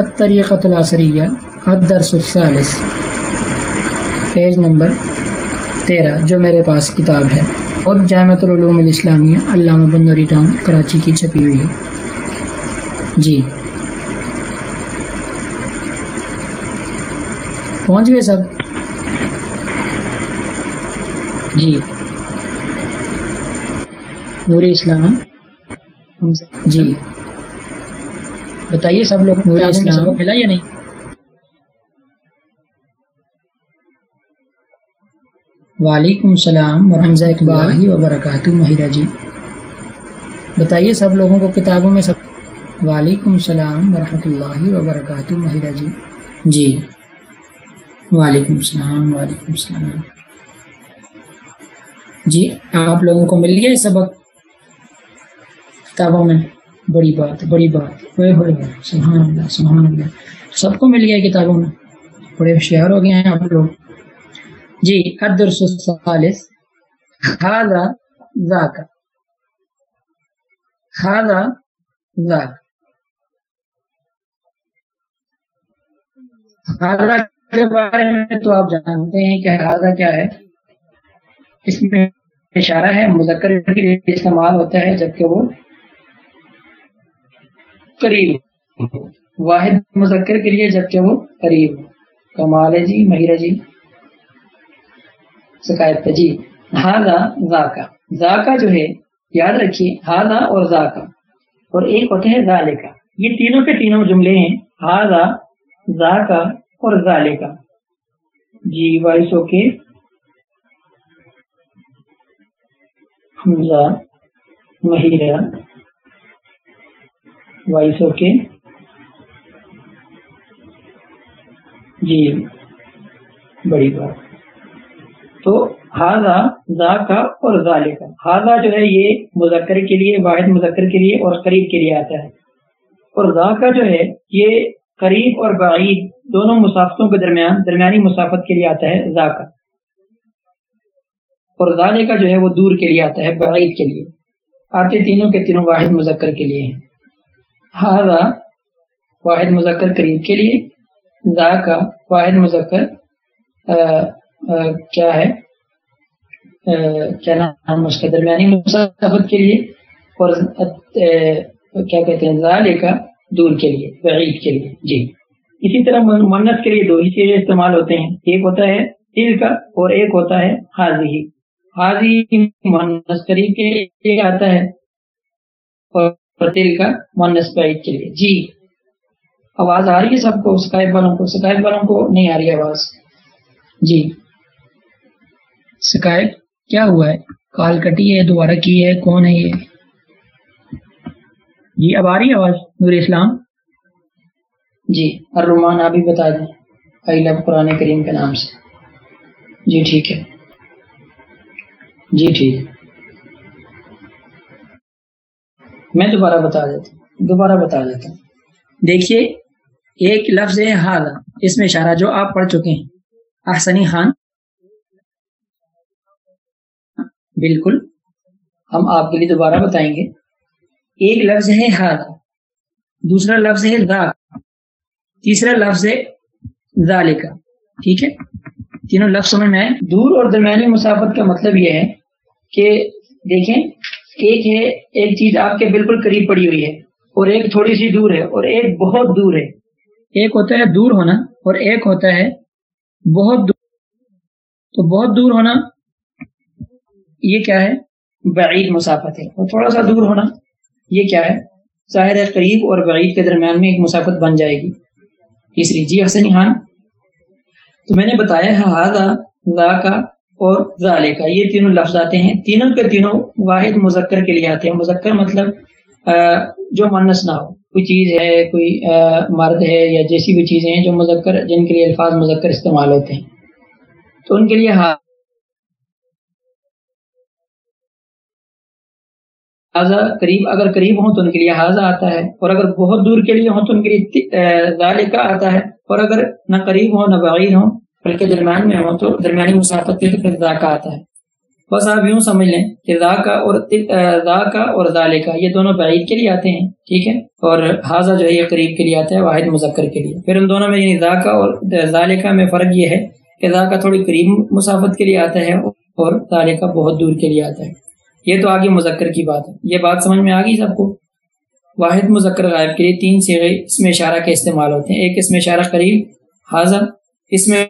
الطریقۃ العصریہ الدرس الثالث page number تیرہ، جو میرے پاس کتاب ہے۔ اور جامعۃ العلوم الاسلامیہ، علامہ بنوری ٹاؤن، کراچی کی چھپی ہوئی ہے۔ جی۔ پہنچ گئے سب؟ جی۔ نور اسلام۔ جی۔ بتائیے سب لوگ نور اسلام ملا یا نہیں؟ وعلیکم السلام ورحمۃ اقبال وبرکاتہ مہیرہ جی بتائیے سب لوگوں کو کتابوں میں سب وعلیکم السلام ورحمۃ اللہ وبرکاتہ مہیرہ جی۔ جی وعلیکم السلام وعلیکم السلام۔ جی آپ لوگوں کو مل گیا سبق کتابوں میں؟ بڑی بات بڑی بات۔ ہوئے ہوئے سبحان اللہ سبحان اللہ۔ سب کو مل گیا کتابوں میں؟ بڑے ہوشیار ہو گئے ہیں آپ لوگ۔ جی الدرس الثالث۔ هذا ذاك هذا ذاك هذا کے بارے میں تو آپ جانتے ہیں کہ ہاضا کیا ہے۔ اس میں اشارہ ہے، مذکر کے لیے استعمال ہوتا ہے، جبکہ وہ قریب واحد مذکر کے لیے جبکہ وہ قریب کمال ہے جی مہیرہ جی۔ شکایت جی۔ ہاضا ذاکا۔ ذاکا جو ہے، یاد رکھیے ہاضا اور ذاکا۔ اور ایک ہوتے ہیں ذالے کا یہ تینوں کے تینوں جملے ہیں۔ ہاضا ذاکا اور ذالے کا جی voice okay. Hamza, Mahira. Voice okay. جی بڑی بات۔ تو ہاضا زا کا اور ظالے کا ہاضا جو ہے یہ مذکر کے لیے، واحد مذکر کے لیے اور قریب کے لیے آتا ہے۔ اور زا کا جو ہے یہ قریب اور بعید دونوں مسافتوں کے درمیان، درمیانی مسافت کے لیے آتا ہے زا کا اور زالے کا جو ہے وہ دور کے لیے آتا ہے، بعید کے لیے۔ آتے تینوں کے تینوں واحد مذکر کے لیے ہیں۔ ہاضا واحد مذکر قریب کے لیے زا کا واحد مذکر کیا ہے؟ کیا نام اس کے درمیانی مسافت کے لیے؟ اور کیا کہتے ہیں؟ زالے کا دور کے لیے، بعید کے لیے جی۔ اسی طرح منت کے لیے دو ہی چیزیں استعمال ہوتے ہیں۔ ایک ہوتا ہے تل کا اور ایک ہوتا ہے حاضی حاضی مونس قریب کے لیے آتا ہے۔ اور تل کا مونس بعید کے لیے۔ جی۔ آواز آ رہی ہے سب کو؟ سکائب والوں کو۔ سکائب والوں کو نہیں آ رہی آواز۔ جی۔ شکایت کیا ہوا ہے؟ کال کٹی ہے، دوبارہ کی ہے، کون ہے یہ؟ جی اب آ رہی ہے آواز نور اسلام؟ جی۔ الرحمان آپ بھی بتا دیں۔ آئی لو قرآن کریم کے نام سے۔ جی ٹھیک ہے۔ جی ٹھیک۔ میں دوبارہ بتا دیتا ہوں، دوبارہ بتا دیتا ہوں۔ دیکھیے، ایک لفظ ہے حال، اس میں اشارہ جو آپ پڑھ چکے ہیں۔ احسنی خان۔ بالکل۔ ہم آپ کے لیے دوبارہ بتائیں گے۔ ایک لفظ ہے ہاتھ دوسرا لفظ ہے دا تیسرا لفظ ہے ذالکا ٹھیک ہے؟ تینوں لفظ میں دور اور درمیانی مسافت کا مطلب یہ ہے کہ دیکھیں ایک ہے ایک چیز آپ کے بالکل قریب پڑی ہوئی ہے اور ایک تھوڑی سی دور ہے اور ایک بہت دور ہے۔ ایک ہوتا ہے دور ہونا اور ایک ہوتا ہے بہت دور۔ تو بہت دور ہونا یہ کیا ہے؟ بعید مسافت ہے۔ اور تھوڑا سا دور ہونا یہ کیا ہے؟ ظاہر ہے قریب اور بعید کے درمیان میں ایک مسافت بن جائے گی۔ تیسری جی حسن خان۔ تو میں نے بتایا ہے ہاضا لا کا اور ظالے کا یہ تینوں لفظ آتے ہیں۔ تینوں کے تینوں واحد مذکر کے لیے آتے ہیں۔ مذکر مطلب جو منس نہ ہو۔ کوئی چیز ہے، کوئی مرد ہے یا جیسی بھی چیزیں ہیں جو مذکر، جن کے لیے الفاظ مذکر استعمال ہوتے ہیں۔ تو ان کے لیے قریب، اگر قریب ہوں تو ان کے لیے حاضہ آتا ہے۔ اور اگر بہت دور کے لیے ہوں تو ان کے لیے ذالکہ آتا ہے۔ اور اگر نہ قریب ہوں، نہ بعید ہوں بلکہ درمیان میں ہوں تو درمیانی مسافت کے تو پھر ذاکہ آتا ہے۔ بس آپ یوں سمجھ لیں کہ را کا اور را کا اور ذالے کا یہ دونوں بعید کے لیے آتے ہیں، ٹھیک ہے؟ اور حاضہ جو ہے یہ قریب کے لیے آتا ہے، واحد مذکر کے لیے۔ پھر ان دونوں میں یعنی را کا اور ذالے کا میں فرق یہ ہے کہ را کا تھوڑی قریب مسافت کے لیے آتا ہے اور ذالے کا بہت دور کے لیے آتا ہے۔ یہ تو آگے مذکر کی بات ہے۔ یہ بات سمجھ میں آ گئی سب کو؟ واحد مذکر غائب کے لیے تین سیغے اس میں اشارہ کے استعمال ہوتے ہیں۔ ایک اس میں اشارہ قریب، حاضر اس میں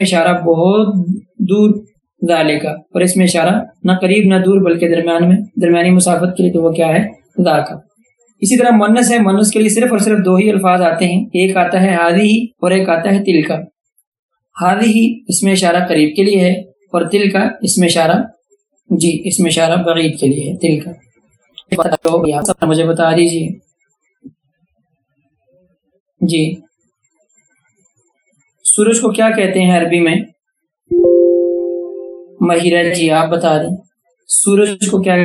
اشارہ بہت دور ذالے کا اور اس میں اشارہ نہ قریب نہ دور، بلکہ درمیان میں، درمیانی مسافت کے لیے تو وہ کیا ہے؟ دا کا۔ اسی طرح منس ہے منس کے لیے صرف اور صرف دو ہی الفاظ آتے ہیں۔ ایک آتا ہے ہادی ہی اور ایک آتا ہے تل کا ہادی ہی اس میں اشارہ قریب کے لیے ہے اور تل کا اس میں اشارہ جی اس میں اشارہ بعید کے لیے ہے تل کا مجھے بتا دیجیے جی۔ سورج کو کیا کہتے ہیں عربی میں؟ مہیرہ جی آپ بتا دیں۔ سورج کو کیا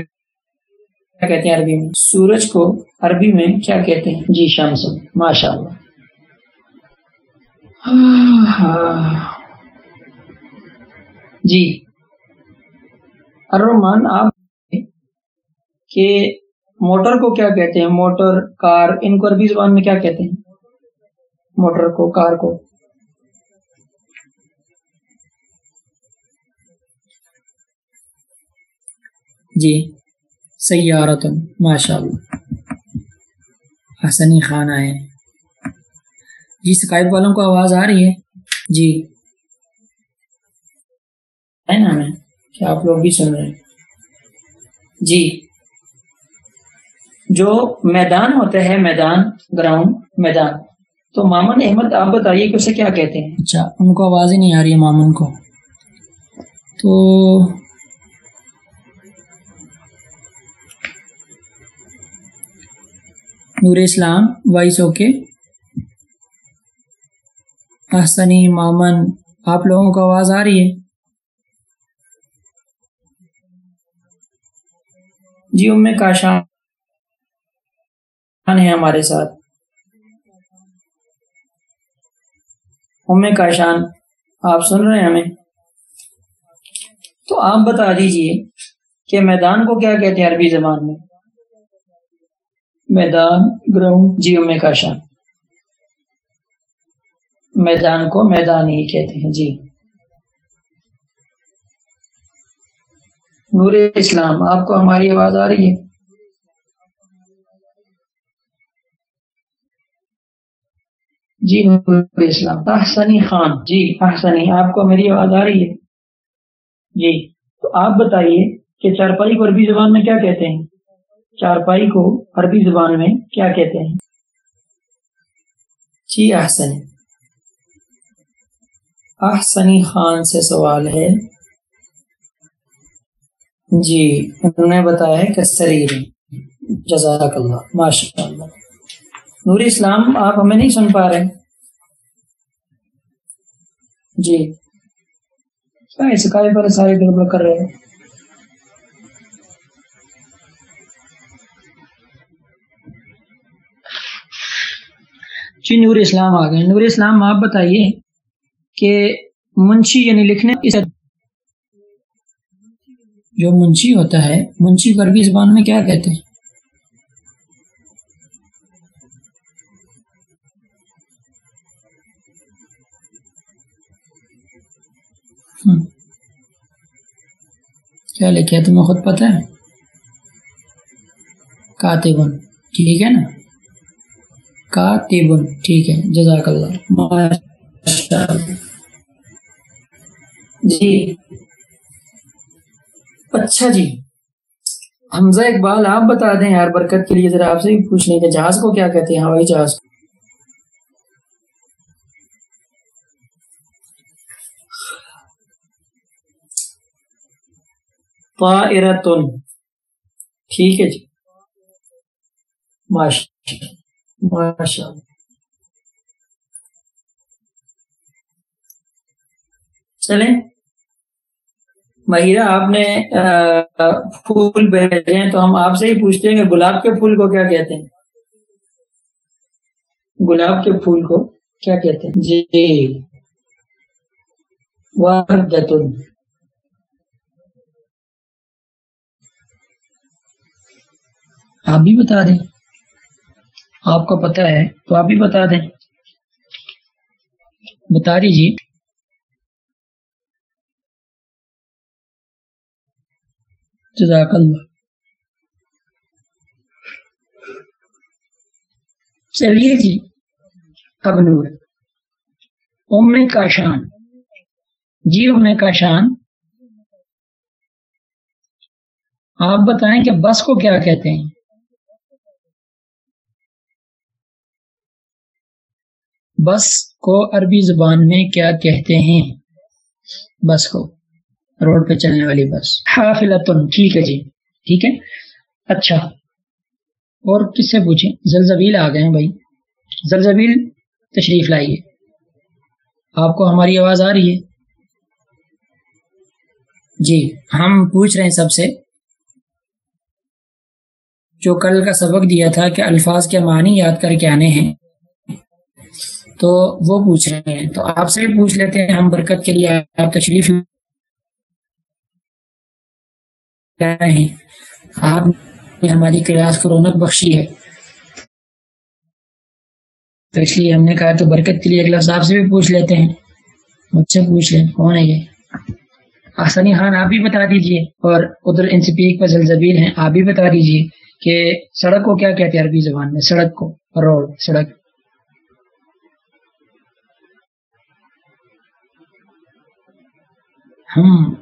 کہتے ہیں عربی میں؟ سورج کو عربی میں کیا کہتے ہیں؟ جی شمس ماشاء اللہ جی۔ ارمان آپ کہ موٹر کو کیا کہتے ہیں؟ موٹر کار ان کو عربی زبان میں کیا کہتے ہیں؟ موٹر کو کار کو۔ جی سیارت ماشاء اللہ حسنی خان آئے جی سکائب والوں کو آواز آ رہی ہے؟ جی۔ ہے نا میں؟ کیا آپ لوگ بھی سن رہے ہیں؟ جی۔ جو میدان ہوتا ہے، میدان، گراؤنڈ، میدان۔ تو مامن احمد، آپ بتائیے کہ اسے کیا کہتے ہیں؟ اچھا ان کو آواز ہی نہیں آ رہی ہے مامن کو۔ تو نور اسلام وائس اوکے احسنی مامن آپ لوگوں کو آواز آ رہی ہے جی ام کاشان ہے ہمارے ساتھ ام کاشان آپ سن رہے ہیں ہمیں تو آپ بتا دیجیے کہ میدان کو کیا کہتے ہیں عربی زبان میں میدان، گراؤنڈ جیو میں کا شان میدان کو میدان ہی کہتے ہیں جی۔ نور اسلام، آپ کو ہماری آواز آ رہی ہے؟ جی نور اسلام۔ احسنی خان جی احسنی، آپ کو میری آواز آ رہی ہے؟ جی تو آپ بتائیے کہ چارپائی کو عربی زبان میں کیا کہتے ہیں؟ چارپائی کو عربی زبان میں کیا کہتے ہیں؟ جی احسن۔ احسنی خان سے سوال ہے۔ جی انہوں نے بتایا ہے کہ سریر۔ جزاک اللہ۔ ماشاء اللہ نور اسلام، آپ ہمیں نہیں سن پا رہے۔ جی۔ کیا اس پر سارے گڑبڑ کر رہے۔ ہیں جی نور اسلام آ گئے۔ نور اسلام، آپ بتائیے کہ منشی یعنی لکھنے جو منشی ہوتا ہے، منشی کو عربی زبان میں کیا کہتے ہیں؟ کیا لکھے تمہیں خود پتہ ہے؟ کاتبن۔ ٹھیک ہے نا؟ کاتب ٹھیک ہے، جزاک اللہ۔ جی۔ اچھا جی۔ حمزہ اقبال، آپ بتا دیں یار، برکت کے لیے ذرا آپ سے پوچھ لیں کہ جہاز کو کیا کہتے ہیں؟ ہوائی جہاز طائرتن۔ ٹھیک ہے جی۔ ماشاء چلیں۔ مہیرہ آپ نے پھول بھیجے ہیں تو ہم آپ سے ہی پوچھتے ہیں کہ گلاب کے پھول کو کیا کہتے ہیں؟ گلاب کے پھول کو کیا کہتے ہیں؟ جی۔ وردت آپ بھی بتا دیں۔ آپ کو پتا ہے، تو آپ بھی بتا دیں۔ بتا دیجیے جزاک اللہ۔ چلیے جی اب نور۔ ام کا شان۔ جی ام کا شان۔ آپ بتائیں کہ بس کو کیا کہتے ہیں؟ بس کو عربی زبان میں کیا کہتے ہیں؟ بس کو، روڈ پہ چلنے والی بس۔ حافلتن، ٹھیک ہے جی ٹھیک ہے۔ اچھا اور کس سے پوچھیں؟ زلزبیل آ گئے ہیں بھائی۔ زلزبیل تشریف لائیے۔ آپ کو ہماری آواز آ رہی ہے؟ جی ہم پوچھ رہے ہیں سب سے۔ جو کل کا سبق دیا تھا کہ الفاظ کے معنی یاد کر کے آنے ہیں۔ تو وہ پوچھ رہے ہیں۔ تو آپ سے بھی پوچھ لیتے ہیں، ہم برکت کے لیے آپ تشریف ہیں۔ آپ نے ہماری کلاس کو رونق بخشی ہے۔ تو اس لیے ہم نے کہا تو برکت کے لیے ایک لفظ آپ سے بھی پوچھ لیتے ہیں۔ مجھ سے پوچھ لیں، کون ہے یہ؟ آسانی خان، آپ بھی بتا دیجیے۔ اور ادھر انسپیک پر زلزبیل ہیں، آپ بھی بتا دیجیے کہ سڑک کو کیا کہتے ہیں عربی زبان میں؟ سڑک کو، روڈ، سڑک۔ ہم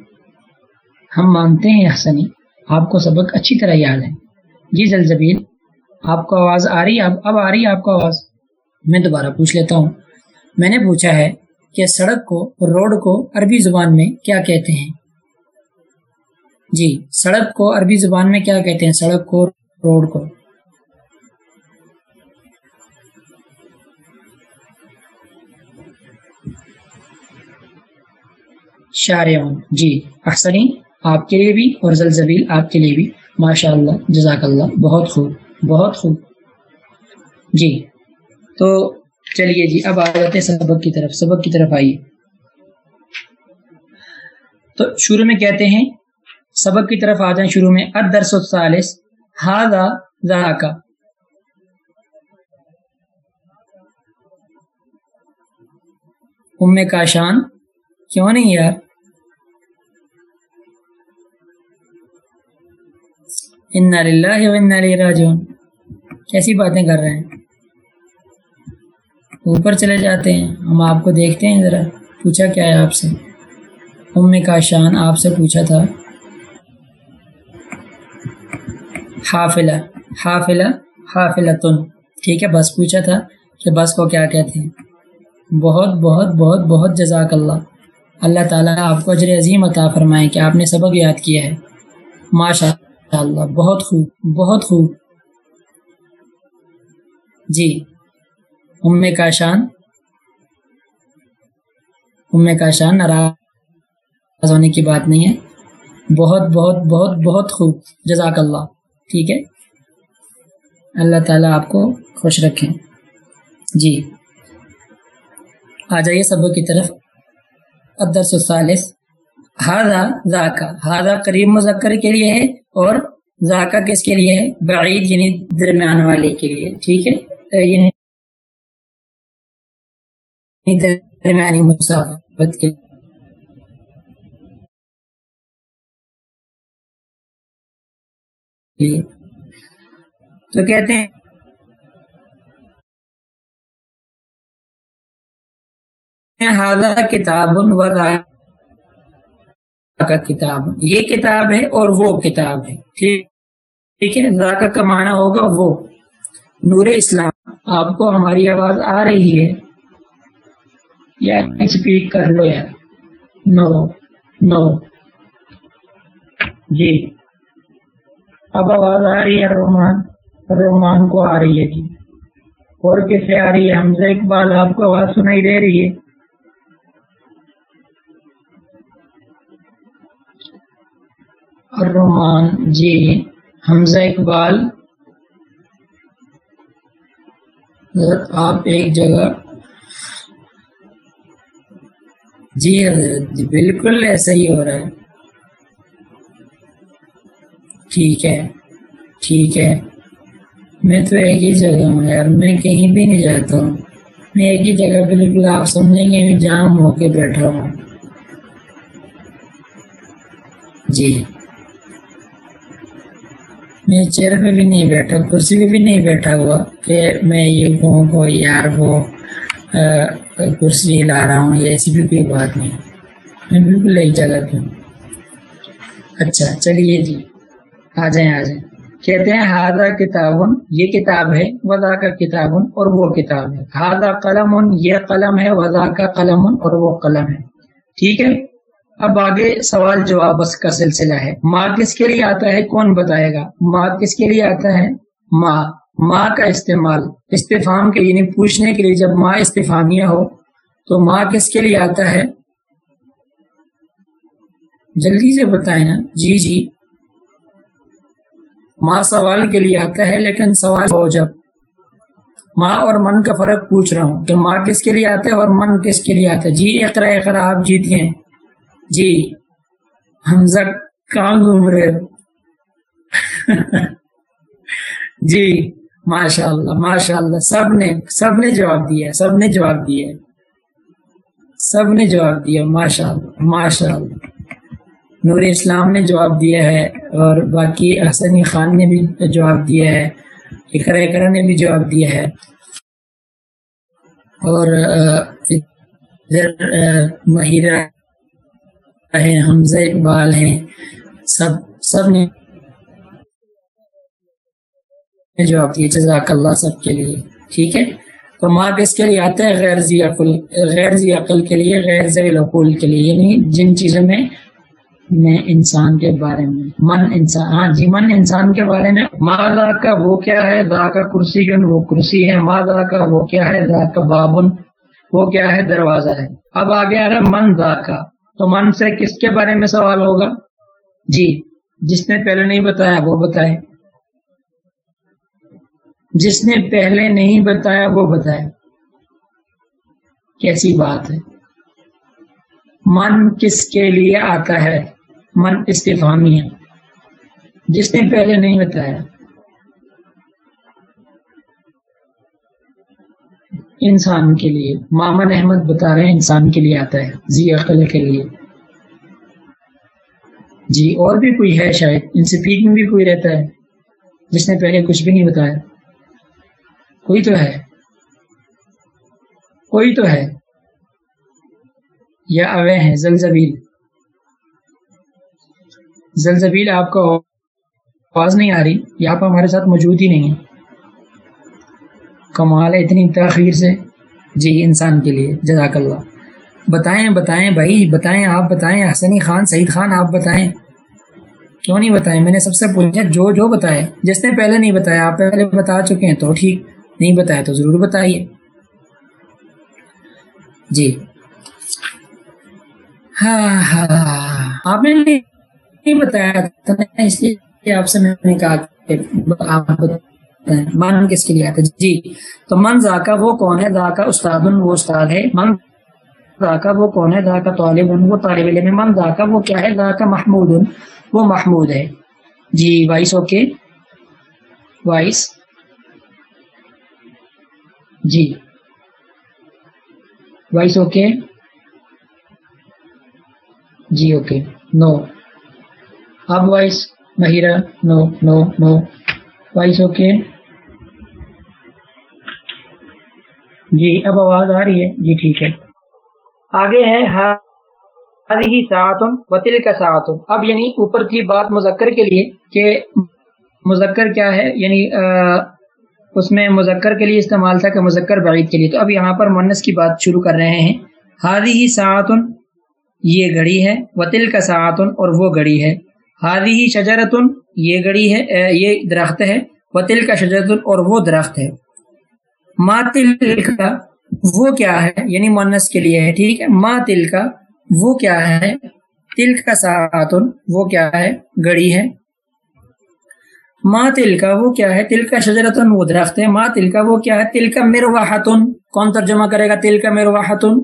ہم مانتے ہیں حسنی آپ کو سبق اچھی طرح یاد ہے۔ جی زلزبیل، آپ کو آواز آ رہی ہے؟ اب آ رہی ہے آپ کو آواز؟ میں دوبارہ پوچھ لیتا ہوں۔ میں نے پوچھا ہے کہ سڑک کو، روڈ کو عربی زبان میں کیا کہتے ہیں؟ جی سڑک کو عربی زبان میں کیا کہتے ہیں؟ سڑک کو، روڈ کو۔ شارعون جی احسنی آپ کے لیے بھی اور زلزبیل آپ کے لیے بھی۔ ماشاء اللہ جزاک اللہ۔ بہت خوب بہت خوب۔ جی تو چلیے جی اب آ جاتے سبق کی طرف۔ سبق کی طرف آئیے۔ تو شروع میں کہتے ہیں، سبق کی طرف آ جائیں شروع میں۔ ادرس الثالث ہاضا ذاکا ام کا شان کیوں نہیں یار؟ راجعون۔ کیسی باتیں کر رہے ہیں؟ اوپر چلے جاتے ہیں، ہم آپ کو دیکھتے ہیں ذرا۔ پوچھا کیا ہے آپ سے؟ ام کا شان آپ سے پوچھا تھا۔ حافلہ حافلہ حافلہ تن ٹھیک ہے، بس پوچھا تھا کہ بس کو کیا کہتے ہیں۔ بہت بہت بہت بہت جزاک اللہ۔ اللہ تعالیٰ آپ کو اجر عظیم عطا فرمائے کہ آپ نے سبق یاد کیا ہے۔ ماشاء اللہ، بہت خوب بہت خوب۔ جی ام کا شان ام کا شان ناراض ہونے کی بات نہیں ہے۔ بہت بہت بہت بہت خوب۔ جزاک اللہ۔ ٹھیک ہے؟ اللہ تعالیٰ آپ کو خوش رکھیں جی۔ آ جائیے سب کی طرف۔ ادرس الثالث۔ ہاضا ذاکا ہاضا قریب مذکر کے لیے ہے۔ اور ذاکا کس کے لیے ہے؟ بعید یعنی درمیان والے کے لیے، ٹھیک ہے؟ یعنی درمیانی مسافت کے لیے۔ تو کہتے ہیں ہاضا کتاب و کا کتاب یہ کتاب ہے اور وہ کتاب ہے۔ ٹھیک۔ ہے ذاکہ کا معنی ہوگا وہ۔ نور اسلام آپ کو ہماری آواز آ رہی ہے۔ یا اسپیک کر لو یار۔ نو نو۔ جی۔ اب آواز آ رہی ہے رومان۔ رومان کو آ رہی ہے جی۔ اور کسے آ رہی ہے؟ حمزہ اقبال آپ کو آواز سنائی دے رہی ہے۔ الرحمان جی حمزہ اقبال۔ آپ ایک جگہ۔ جی حضرت جی بالکل ایسا ہی ہو رہا ہے۔ ٹھیک ہے ٹھیک ہے۔ میں تو ایک ہی جگہ ہوں یار، میں کہیں بھی نہیں جاتا ہوں۔ میں ایک ہی جگہ، بالکل آپ سمجھیں گے، میں جام ہو کے بیٹھا ہوں۔ جی۔ میں چیئر پہ بھی نہیں بیٹھا، کرسی پہ بھی نہیں بیٹھا ہوا۔ کہ میں یہ کہوں کو یار، وہ کرسی لا رہا ہوں یا ایسی بھی کوئی بات نہیں۔ میں بالکل ایک جگہ پہ ہوں۔ اچھا چلیے جی آ جائیں آ جائیں۔ کہتے ہیں ہادہ کتاب، یہ کتاب ہے وضا کا کتاب، اور وہ کتاب ہے۔ ہادہ قلم، یہ قلم ہے وضا کا قلم، اور وہ قلم ہے۔ ٹھیک ہے؟ اب آگے سوال جواب کا سلسلہ ہے۔ ماں کس کے لیے آتا ہے؟ کون بتائے گا؟ ماں کس کے لیے آتا ہے؟ ماں۔ ماں کا استعمال۔ استفام کے یعنی پوچھنے کے لیے جب ماں استفامیہ ہو، تو ماں کس کے لیے آتا ہے؟ جلدی سے بتائیں نا۔ جی جی۔ ماں سوال کے لیے آتا ہے، لیکن سوال ہو جب۔ ماں اور من کا فرق پوچھ رہا ہوں کہ ماں کس کے لیے آتا ہے اور من کس کے لیے آتا ہے۔ جی اقرا اقرا، آپ جیت گئے جی۔ حمزہ کہاں گھوم رہے ہو؟ جی ماشاء اللہ ماشاء اللہ سب نے سب نے جواب دیا سب نے جواب دیا سب نے جواب دیا ماشاء اللہ ماشاء اللہ نور اسلام نے جواب دیا ہے اور باقی حسنی خان نے بھی جواب دیا ہے، اقرا اقرا نے بھی جواب دیا ہے۔ اور مہیرہ ہیں حمزہ اقبال ہیں۔ سب سب نے جواب دیا، جزاک اللہ سب کے لیے۔ ٹھیک ہے؟ تو ماں کس کے لیے آتا ہے غیر ذی عقل، غیر ذی عقل کے لیے، غیر ذی العقول کے لیے۔ یعنی جن چیزوں میں میں انسان کے بارے میں، من انسان ہاں جی من انسان کے بارے میں۔ ماں کا وہ کیا ہے؟ دا کا کرسی گن، وہ کرسی ہے۔ ماں کا وہ کیا ہے؟ دا کا بابن، وہ کیا ہے؟ دروازہ ہے۔ اب آگے آ رہا من دا کا۔ تو من سے کس کے بارے میں سوال ہوگا؟ جی جس نے پہلے نہیں بتایا وہ بتائے۔ جس نے پہلے نہیں بتایا وہ بتائے۔ کیسی بات ہے؟ من کس کے لیے آتا ہے؟ من استفامی ہے جس نے پہلے نہیں بتایا۔ انسان کے لیے۔ مامن احمد بتا رہے ہیں انسان کے لیے آتا ہے، زی عقل کے لیے۔ جی اور بھی کوئی ہے شاید؟ ان سے پیک میں بھی کوئی رہتا ہے۔ جس نے پہلے کچھ بھی نہیں بتایا۔ کوئی تو ہے۔ کوئی تو ہے۔ یا اوے ہیں، زلزبیل۔ زلزبیل آپ کا آواز نہیں آ رہی یا آپ ہمارے ساتھ موجود ہی نہیں ہے۔ کمال ہے اتنی تاخیر سے جی انسان کے لیے، جزاک اللہ۔ بتائیں بتائیں بھائی، بتائیں آپ بتائیں۔ حسنی خان، سعید خان، آپ بتائیں۔ کیوں نہیں بتائیں میں نے سب سے پوچھا، جو جو بتائے۔ جس نے پہلے نہیں بتایا، آپ پہلے بتا چکے ہیں تو ٹھیک۔ نہیں بتایا تو ضرور بتائیے۔ جی۔ ہاں،, ہاں ہاں۔ آپ نے نہیں بتایا تھا، اس لیے آپ سے میں نے کہا کہ آپ من کس کے لیے آتا ہے؟ جی تو من ذاکا وہ کون ہے؟ ذاکا استاد وہ استاد ہے۔ من ذاکا وہ کون ہے؟ ذاکا طالب وہ طالب علم من ذاکا وہ کیا ہے؟ ذاکا محمود وہ محمود ہے۔ جی وائس اوکے۔ وائس۔ جی۔ Voice okay. جی اوکے۔ نو۔ اب voice Mahira no no no. Voice okay. جی اب آواز آ رہی ہے۔ جی ٹھیک ہے۔ آگے ہے ہی ساعتن وطل کا ساعتن اب یعنی اوپر کی بات مذکر کے لیے کہ مذکر کیا ہے یعنی اس میں مذکر کے لیے استعمال تھا کہ مذکر بعید کے لیے۔ تو اب یہاں پر منس کی بات شروع کر رہے ہیں۔ ہادی ہی ساعتن یہ گھڑی ہے۔ وطل کا ساعتن اور وہ گھڑی ہے۔ ہادی ہی شجرتن یہ گھڑی ہے یہ درخت ہے۔ وطل کا شجرتن اور وہ درخت ہے۔ ما تل کا وہ کیا ہے؟ یعنی مونس کے لیے ہے، ٹھیک ہے؟ ما تل کا وہ کیا ہے؟ تل کا ساتن وہ کیا ہے؟ گڑی ہے۔ ما تل کا وہ کیا ہے؟ تل کا شجرتن وہ درخت ہے۔ ما تل کا وہ کیا ہے؟ تل کا مرواحتن کون ترجمہ کرے گا؟ تل کا مرواحتن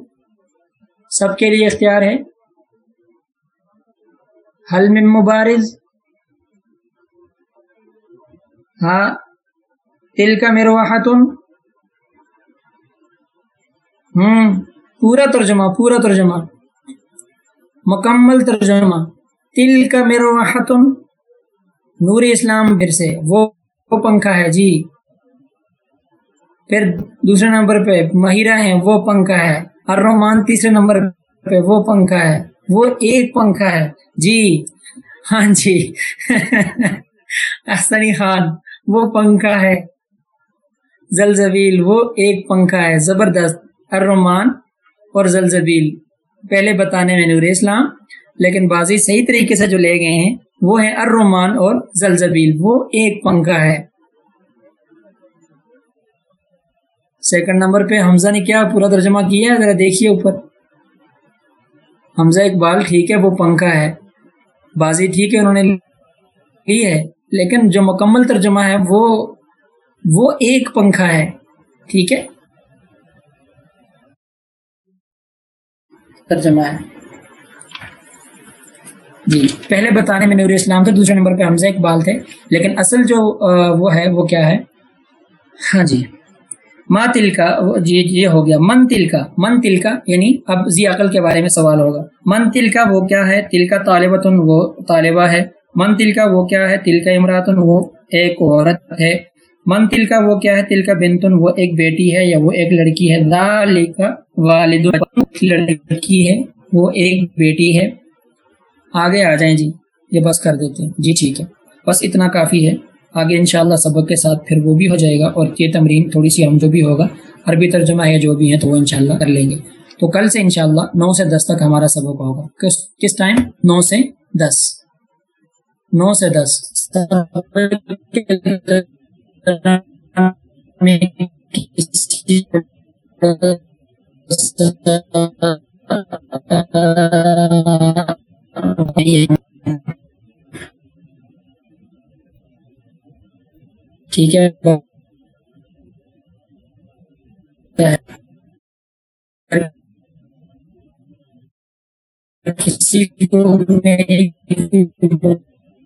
سب کے لیے اختیار ہے۔ حل من مبارز۔ ہاں۔ تل کا مروحتن۔ ہوں، پورا ترجمہ پورا ترجمہ۔ مکمل ترجمہ۔ تل کا مروحتن۔ نور اسلام پھر سے۔ وہ پنکھا ہے جی۔ پھر دوسرے نمبر پہ مہیرہ ہیں، وہ پنکھا ہے۔ الرحمان تیسرے نمبر پہ وہ پنکھا ہے۔ وہ ایک پنکھا ہے۔ جی۔ ہاں جی۔ احسنی خان، وہ پنکھا ہے۔ زلزبیل، وہ ایک پنکھا ہے۔ زبردست۔ الرحمان اور زلزبیل۔ پہلے بتانے میں نور اسلام، لیکن بازی صحیح طریقے سے جو لے گئے ہیں، وہ ہے الرحمان اور زلزبیل۔ وہ ایک پنکھا ہے۔ سیکنڈ نمبر پہ حمزہ نے کیا پورا ترجمہ کیا ہے؟ ذرا دیکھیے اوپر۔ حمزہ اقبال ٹھیک ہے، وہ پنکھا ہے۔ بازی ٹھیک ہے، انہوں نے لی ہے، لیکن جو مکمل ترجمہ ہے، وہ وہ ایک پنکھا ہے۔ ٹھیک ہے؟ ترجمہ ہے۔ جی۔ پہلے بتانے میں نور اسلام تھے، دوسرے نمبر پہ حمزہ اقبال تھے۔ لیکن اصل جو وہ ہے، وہ کیا ہے؟ ہاں جی۔ ماں تل کا جی یہ ہو گیا۔ من تل کا من تل کا یعنی اب ذی عقل کے بارے میں سوال ہوگا۔ من تل کا وہ کیا ہے؟ تل کا طالبۃ، وہ طالبہ ہے۔ من تل کا وہ کیا ہے؟ تل کا امراتن، وہ ایک عورت ہے۔ من تل کا وہ کیا ہے؟ تل کا بنتن، وہ ایک بیٹی ہے یا وہ ایک لڑکی ہے۔ کا والد لڑکی ہے، وہ ایک بیٹی ہے۔ آگے آ جائیں جی یہ بس کر دیتے ہیں۔ جی ٹھیک ہے۔ بس اتنا کافی ہے۔ آگے انشاءاللہ سبق کے ساتھ پھر وہ بھی ہو جائے گا اور یہ تمرین تھوڑی سی ہم جو بھی ہوگا، عربی ترجمہ ہے جو بھی ہے تو وہ انشاءاللہ کر لیں گے۔ تو کل سے انشاءاللہ نو سے دس تک ہمارا سبق ہوگا۔ کس کس ٹائم؟ نو سے دس۔ نو سے دس۔ ٹھیک ہے کسی کو